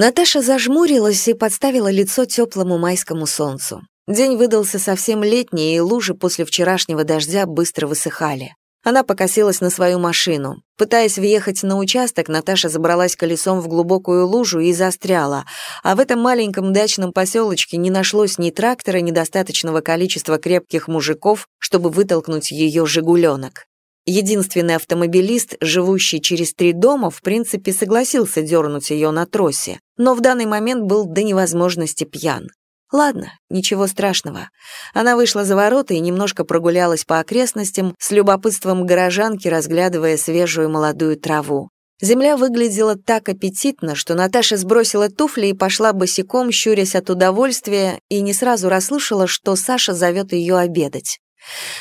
Наташа зажмурилась и подставила лицо теплому майскому солнцу. День выдался совсем летний, и лужи после вчерашнего дождя быстро высыхали. Она покосилась на свою машину. Пытаясь въехать на участок, Наташа забралась колесом в глубокую лужу и застряла, а в этом маленьком дачном поселочке не нашлось ни трактора, ни достаточного количества крепких мужиков, чтобы вытолкнуть ее «Жигуленок». Единственный автомобилист, живущий через три дома, в принципе согласился дернуть ее на тросе, но в данный момент был до невозможности пьян. Ладно, ничего страшного. Она вышла за ворота и немножко прогулялась по окрестностям, с любопытством горожанки разглядывая свежую молодую траву. Земля выглядела так аппетитно, что Наташа сбросила туфли и пошла босиком, щурясь от удовольствия, и не сразу расслышала, что Саша зовет ее обедать.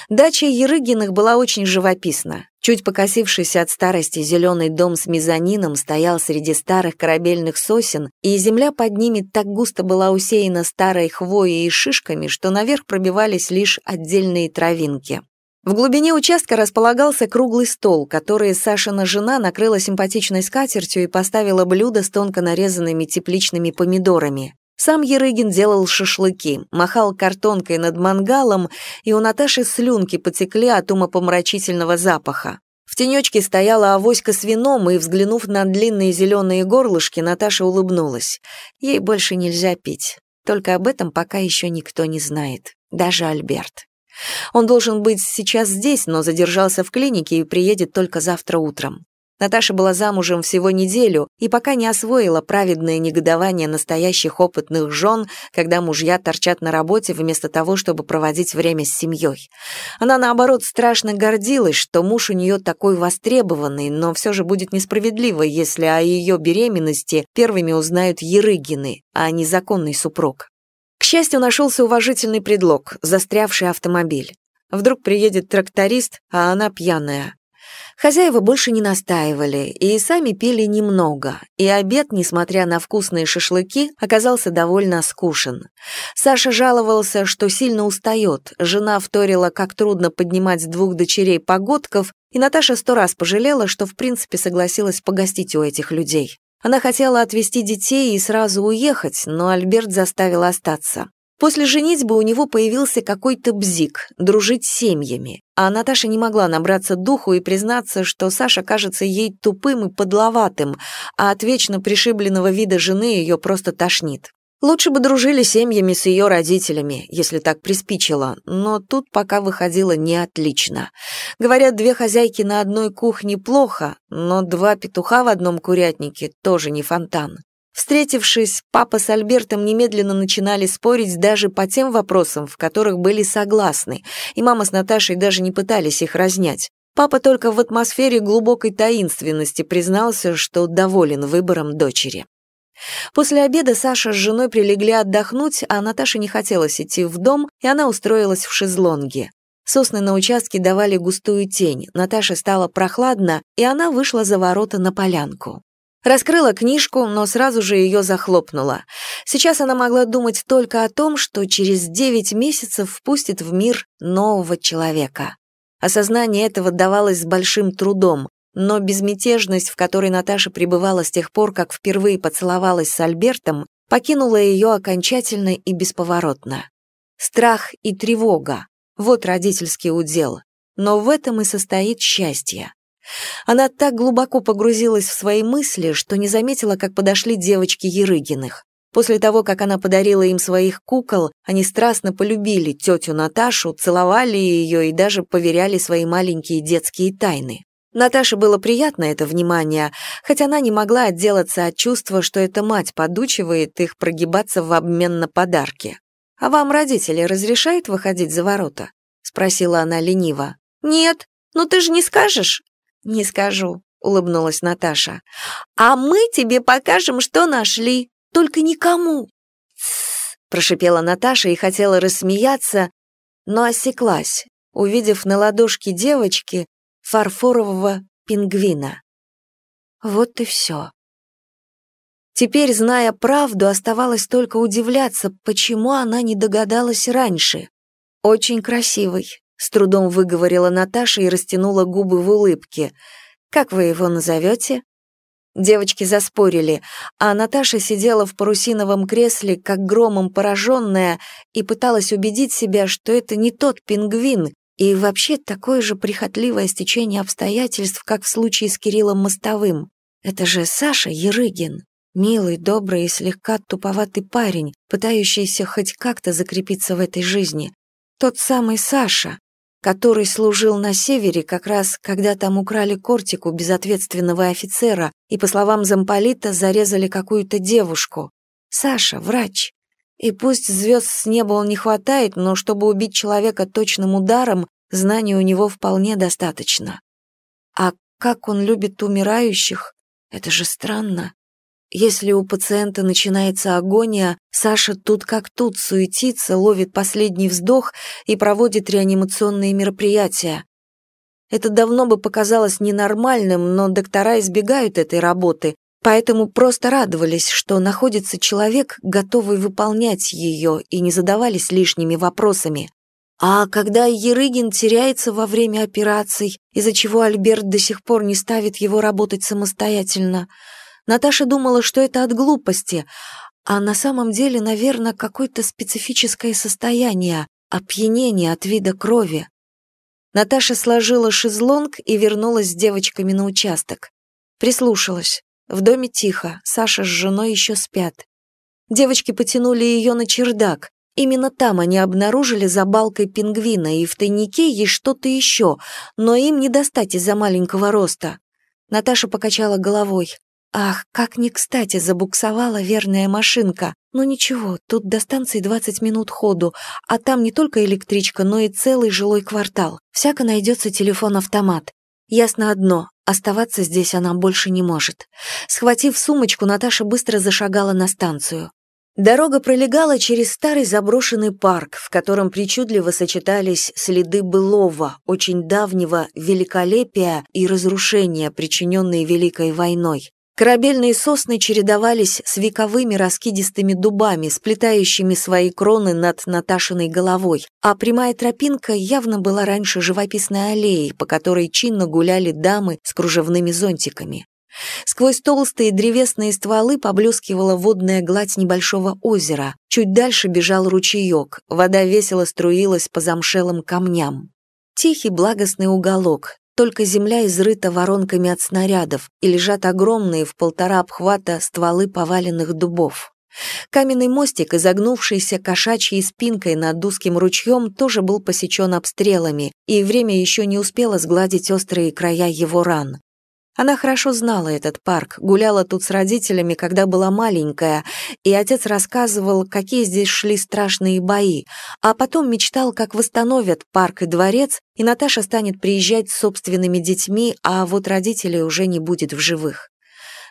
Дача Ерыгиных была очень живописна. Чуть покосившийся от старости зеленый дом с мезонином стоял среди старых корабельных сосен, и земля под ними так густо была усеяна старой хвоей и шишками, что наверх пробивались лишь отдельные травинки. В глубине участка располагался круглый стол, который Сашина жена накрыла симпатичной скатертью и поставила блюдо с тонко нарезанными тепличными помидорами. Сам Ерыгин делал шашлыки, махал картонкой над мангалом, и у Наташи слюнки потекли от умопомрачительного запаха. В тенечке стояла авоська с вином, и, взглянув на длинные зеленые горлышки, Наташа улыбнулась. Ей больше нельзя пить. Только об этом пока еще никто не знает, даже Альберт. Он должен быть сейчас здесь, но задержался в клинике и приедет только завтра утром. Наташа была замужем всего неделю и пока не освоила праведное негодование настоящих опытных жен, когда мужья торчат на работе вместо того, чтобы проводить время с семьей. Она, наоборот, страшно гордилась, что муж у нее такой востребованный, но все же будет несправедливо, если о ее беременности первыми узнают Ерыгины, а не законный супруг. К счастью, нашелся уважительный предлог – застрявший автомобиль. Вдруг приедет тракторист, а она пьяная. Хозяева больше не настаивали и сами пили немного, и обед, несмотря на вкусные шашлыки, оказался довольно скушен. Саша жаловался, что сильно устает, жена вторила, как трудно поднимать двух дочерей погодков, и Наташа сто раз пожалела, что в принципе согласилась погостить у этих людей. Она хотела отвезти детей и сразу уехать, но Альберт заставил остаться. После женитьбы у него появился какой-то бзик, дружить с семьями, а Наташа не могла набраться духу и признаться, что Саша кажется ей тупым и подловатым, а от вечно пришибленного вида жены ее просто тошнит. Лучше бы дружили семьями с ее родителями, если так приспичило, но тут пока выходило не отлично. Говорят, две хозяйки на одной кухне плохо, но два петуха в одном курятнике тоже не фонтан. Встретившись, папа с Альбертом немедленно начинали спорить даже по тем вопросам, в которых были согласны, и мама с Наташей даже не пытались их разнять. Папа только в атмосфере глубокой таинственности признался, что доволен выбором дочери. После обеда Саша с женой прилегли отдохнуть, а Наташе не хотелось идти в дом, и она устроилась в шезлонге. Сосны на участке давали густую тень, Наташе стало прохладно, и она вышла за ворота на полянку. Раскрыла книжку, но сразу же ее захлопнула. Сейчас она могла думать только о том, что через девять месяцев впустит в мир нового человека. Осознание этого давалось с большим трудом, но безмятежность, в которой Наташа пребывала с тех пор, как впервые поцеловалась с Альбертом, покинула ее окончательно и бесповоротно. Страх и тревога — вот родительский удел, но в этом и состоит счастье. Она так глубоко погрузилась в свои мысли, что не заметила, как подошли девочки Ерыгиных. После того, как она подарила им своих кукол, они страстно полюбили тетю Наташу, целовали ее и даже поверяли свои маленькие детские тайны. Наташе было приятно это внимание, хотя она не могла отделаться от чувства, что эта мать подучивает их прогибаться в обмен на подарки. «А вам родители разрешают выходить за ворота?» — спросила она лениво. «Нет, ну ты же не скажешь?» «Не скажу», — улыбнулась Наташа. «А мы тебе покажем, что нашли, только никому». «Тссс», — прошипела Наташа и хотела рассмеяться, но осеклась, увидев на ладошке девочки фарфорового пингвина. Вот и все. Теперь, зная правду, оставалось только удивляться, почему она не догадалась раньше. Очень красивый, с трудом выговорила Наташа и растянула губы в улыбке. «Как вы его назовете?» Девочки заспорили, а Наташа сидела в парусиновом кресле, как громом пораженная, и пыталась убедить себя, что это не тот пингвин, и вообще такое же прихотливое стечение обстоятельств, как в случае с Кириллом Мостовым. Это же Саша Ерыгин, милый, добрый и слегка туповатый парень, пытающийся хоть как-то закрепиться в этой жизни. Тот самый Саша, который служил на севере как раз, когда там украли кортику безответственного офицера и, по словам замполита, зарезали какую-то девушку. Саша, врач. И пусть звезд с неба он не хватает, но чтобы убить человека точным ударом, знаний у него вполне достаточно. А как он любит умирающих, это же странно. Если у пациента начинается агония, Саша тут как тут суетится, ловит последний вздох и проводит реанимационные мероприятия. Это давно бы показалось ненормальным, но доктора избегают этой работы, поэтому просто радовались, что находится человек, готовый выполнять ее, и не задавались лишними вопросами. А когда Ерыгин теряется во время операций, из-за чего Альберт до сих пор не ставит его работать самостоятельно – Наташа думала, что это от глупости, а на самом деле, наверное, какое-то специфическое состояние, опьянение от вида крови. Наташа сложила шезлонг и вернулась с девочками на участок. Прислушалась. В доме тихо, Саша с женой еще спят. Девочки потянули ее на чердак. Именно там они обнаружили за балкой пингвина, и в тайнике есть что-то еще, но им не достать из-за маленького роста. Наташа покачала головой. Ах, как не кстати забуксовала верная машинка. Но ничего, тут до станции 20 минут ходу, а там не только электричка, но и целый жилой квартал. Всяко найдется телефон-автомат. Ясно одно, оставаться здесь она больше не может. Схватив сумочку, Наташа быстро зашагала на станцию. Дорога пролегала через старый заброшенный парк, в котором причудливо сочетались следы былого, очень давнего великолепия и разрушения, причиненные Великой войной. Корабельные сосны чередовались с вековыми раскидистыми дубами, сплетающими свои кроны над Наташиной головой, а прямая тропинка явно была раньше живописной аллеей, по которой чинно гуляли дамы с кружевными зонтиками. Сквозь толстые древесные стволы поблескивала водная гладь небольшого озера. Чуть дальше бежал ручеек, вода весело струилась по замшелым камням. Тихий благостный уголок, только земля изрыта воронками от снарядов, и лежат огромные в полтора обхвата стволы поваленных дубов. Каменный мостик, изогнувшийся кошачьей спинкой над узким ручьем, тоже был посечен обстрелами, и время еще не успело сгладить острые края его ран. Она хорошо знала этот парк, гуляла тут с родителями, когда была маленькая, и отец рассказывал, какие здесь шли страшные бои, а потом мечтал, как восстановят парк и дворец, и Наташа станет приезжать с собственными детьми, а вот родителей уже не будет в живых.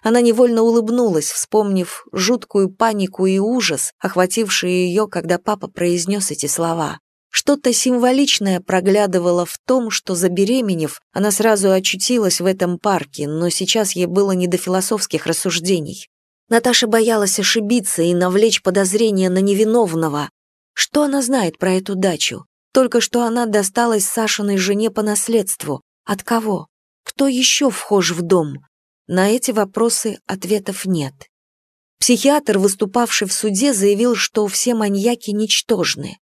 Она невольно улыбнулась, вспомнив жуткую панику и ужас, охватившие ее, когда папа произнес эти слова. Что-то символичное проглядывало в том, что забеременев, она сразу очутилась в этом парке, но сейчас ей было не до философских рассуждений. Наташа боялась ошибиться и навлечь подозрения на невиновного. Что она знает про эту дачу? Только что она досталась Сашиной жене по наследству. От кого? Кто еще вхож в дом? На эти вопросы ответов нет. Психиатр, выступавший в суде, заявил, что все маньяки ничтожны.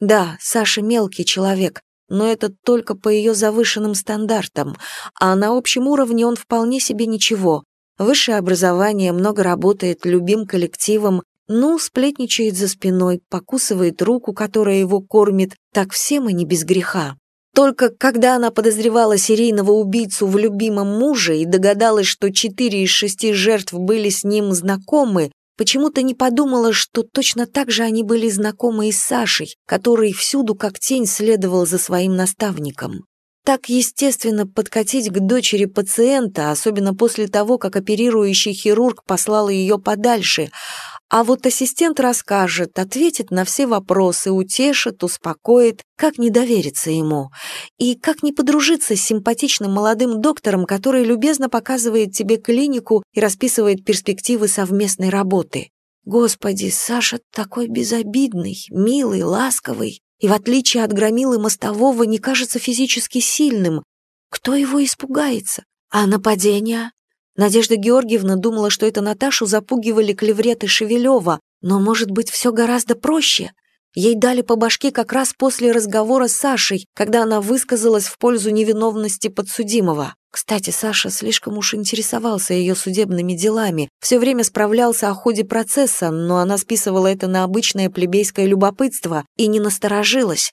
Да, Саша мелкий человек, но это только по ее завышенным стандартам, а на общем уровне он вполне себе ничего. Высшее образование, много работает, любим коллективом, ну, сплетничает за спиной, покусывает руку, которая его кормит, так все мы не без греха. Только когда она подозревала серийного убийцу в любимом муже и догадалась, что четыре из шести жертв были с ним знакомы, Почему-то не подумала, что точно так же они были знакомы и с Сашей, который всюду как тень следовал за своим наставником. Так естественно подкатить к дочери пациента, особенно после того, как оперирующий хирург послал ее подальше, а вот ассистент расскажет, ответит на все вопросы, утешит, успокоит, как не довериться ему. И как не подружиться с симпатичным молодым доктором, который любезно показывает тебе клинику и расписывает перспективы совместной работы. Господи, Саша такой безобидный, милый, ласковый, и в отличие от громилы мостового не кажется физически сильным. Кто его испугается? А нападения? Надежда Георгиевна думала, что это Наташу запугивали клевреты Шевелева, но, может быть, все гораздо проще. Ей дали по башке как раз после разговора с Сашей, когда она высказалась в пользу невиновности подсудимого. Кстати, Саша слишком уж интересовался ее судебными делами, все время справлялся о ходе процесса, но она списывала это на обычное плебейское любопытство и не насторожилась.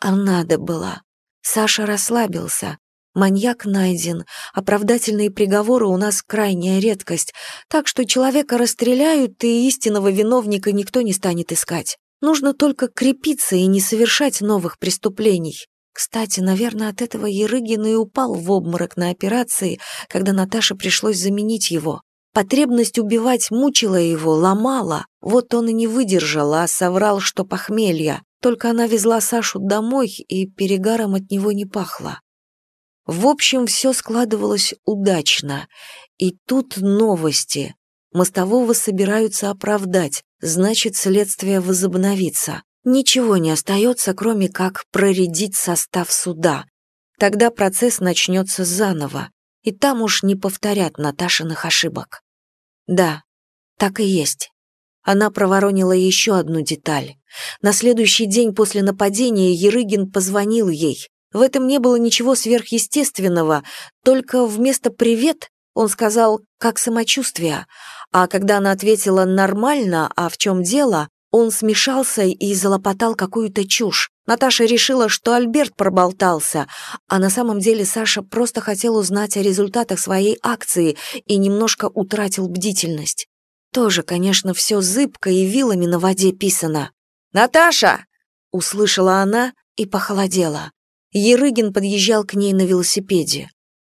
А надо было. Саша расслабился. Маньяк найден, оправдательные приговоры у нас крайняя редкость, так что человека расстреляют, и истинного виновника никто не станет искать. Нужно только крепиться и не совершать новых преступлений. Кстати, наверное, от этого Ерыгин и упал в обморок на операции, когда Наташе пришлось заменить его. Потребность убивать мучила его, ломала. Вот он и не выдержал, а соврал, что похмелье. Только она везла Сашу домой, и перегаром от него не пахло. В общем, все складывалось удачно. И тут новости. Мостового собираются оправдать, значит, следствие возобновится. Ничего не остается, кроме как проредить состав суда. Тогда процесс начнется заново, и там уж не повторят Наташиных ошибок. Да, так и есть. Она проворонила еще одну деталь. На следующий день после нападения Ерыгин позвонил ей. В этом не было ничего сверхъестественного, только вместо «привет» он сказал «как самочувствие», а когда она ответила «нормально, а в чем дело», он смешался и залопотал какую-то чушь. Наташа решила, что Альберт проболтался, а на самом деле Саша просто хотел узнать о результатах своей акции и немножко утратил бдительность. Тоже, конечно, все зыбко и вилами на воде писано. «Наташа!» — услышала она и похолодела. Ерыгин подъезжал к ней на велосипеде.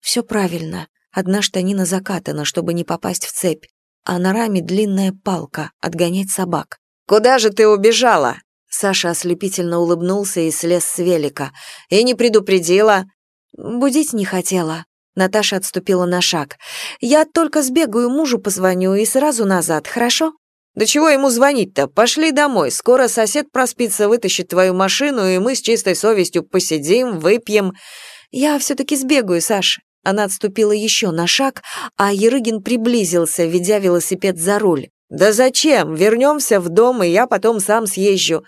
Все правильно. Одна штанина закатана, чтобы не попасть в цепь, а на раме длинная палка — отгонять собак. «Куда же ты убежала?» Саша ослепительно улыбнулся и слез с велика. «И не предупредила?» «Будить не хотела». Наташа отступила на шаг. «Я только сбегаю, мужу позвоню и сразу назад, хорошо?» «Да чего ему звонить-то? Пошли домой. Скоро сосед проспится, вытащит твою машину, и мы с чистой совестью посидим, выпьем». «Я все-таки сбегаю, Саша». Она отступила еще на шаг, а Ерыгин приблизился, ведя велосипед за руль. «Да зачем? Вернемся в дом, и я потом сам съезжу.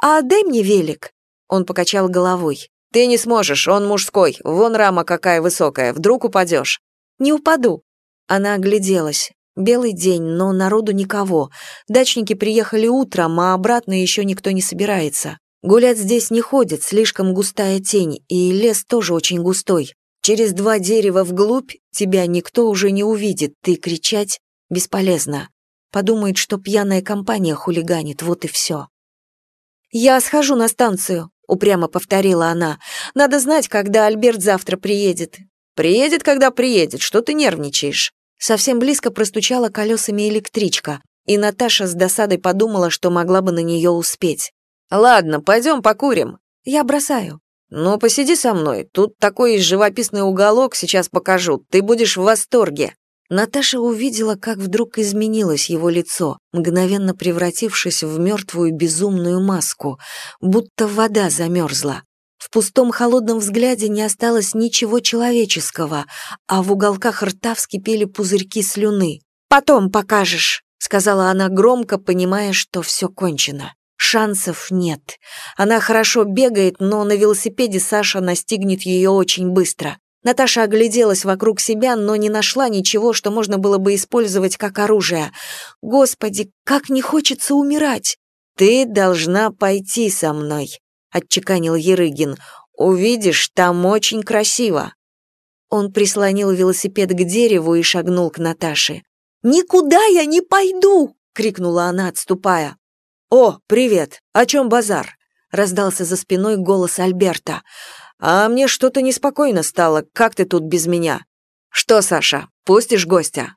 А дай мне велик». Он покачал головой. «Ты не сможешь, он мужской. Вон рама какая высокая, вдруг упадешь». «Не упаду». Она огляделась. Белый день, но народу никого. Дачники приехали утром, а обратно еще никто не собирается. Гулять здесь не ходят, слишком густая тень, и лес тоже очень густой. Через два дерева вглубь тебя никто уже не увидит, ты кричать бесполезно. Подумает, что пьяная компания хулиганит, вот и все. «Я схожу на станцию», — упрямо повторила она. «Надо знать, когда Альберт завтра приедет». «Приедет, когда приедет, что ты нервничаешь?» Совсем близко простучала колесами электричка, и Наташа с досадой подумала, что могла бы на нее успеть. «Ладно, пойдем покурим». «Я бросаю». «Ну, посиди со мной. Тут такой живописный уголок, сейчас покажу. Ты будешь в восторге». Наташа увидела, как вдруг изменилось его лицо, мгновенно превратившись в мертвую безумную маску, будто вода замерзла. В пустом холодном взгляде не осталось ничего человеческого, а в уголках рта вскипели пузырьки слюны. «Потом покажешь», — сказала она громко, понимая, что все кончено. Шансов нет. Она хорошо бегает, но на велосипеде Саша настигнет ее очень быстро. Наташа огляделась вокруг себя, но не нашла ничего, что можно было бы использовать как оружие. Господи, как не хочется умирать! Ты должна пойти со мной, отчеканил Ерыгин. «Увидишь, там очень красиво». Он прислонил велосипед к дереву и шагнул к Наташе. «Никуда я не пойду!» — крикнула она, отступая. «О, привет! О чем базар?» — раздался за спиной голос Альберта. «А мне что-то неспокойно стало. Как ты тут без меня?» «Что, Саша, пустишь гостя?»